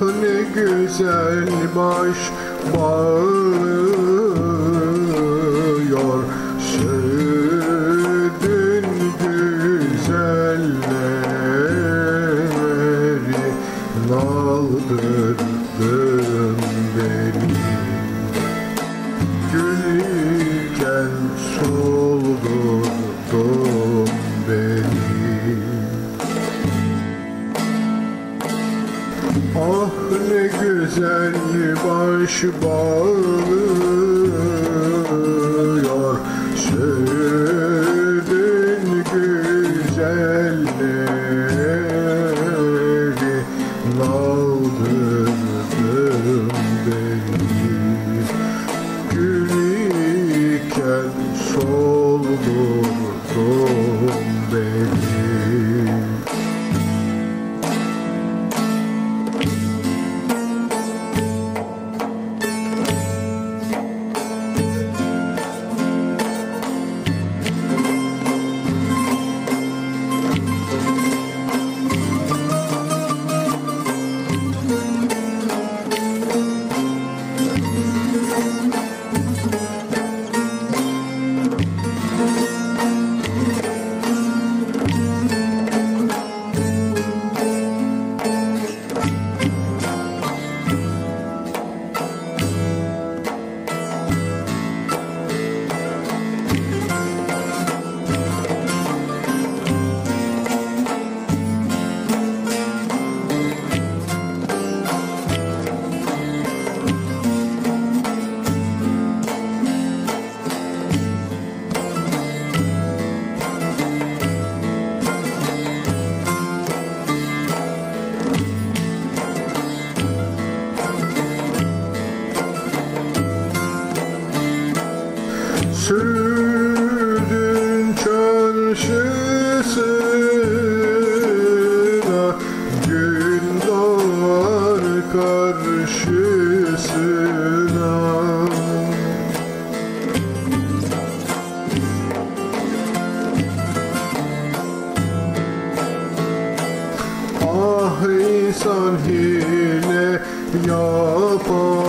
ne güzel baş bağırıyor Söğüdün güzelleri Naldırdın beni. Gülken soldurdun Ah ne güzel baş bağlıyor Söğüdün güzelleri Naldırdın beni. Gülüken soldurdun beni Sürdün çarşısına Gün doğar karşısına. Ah insan hile yapar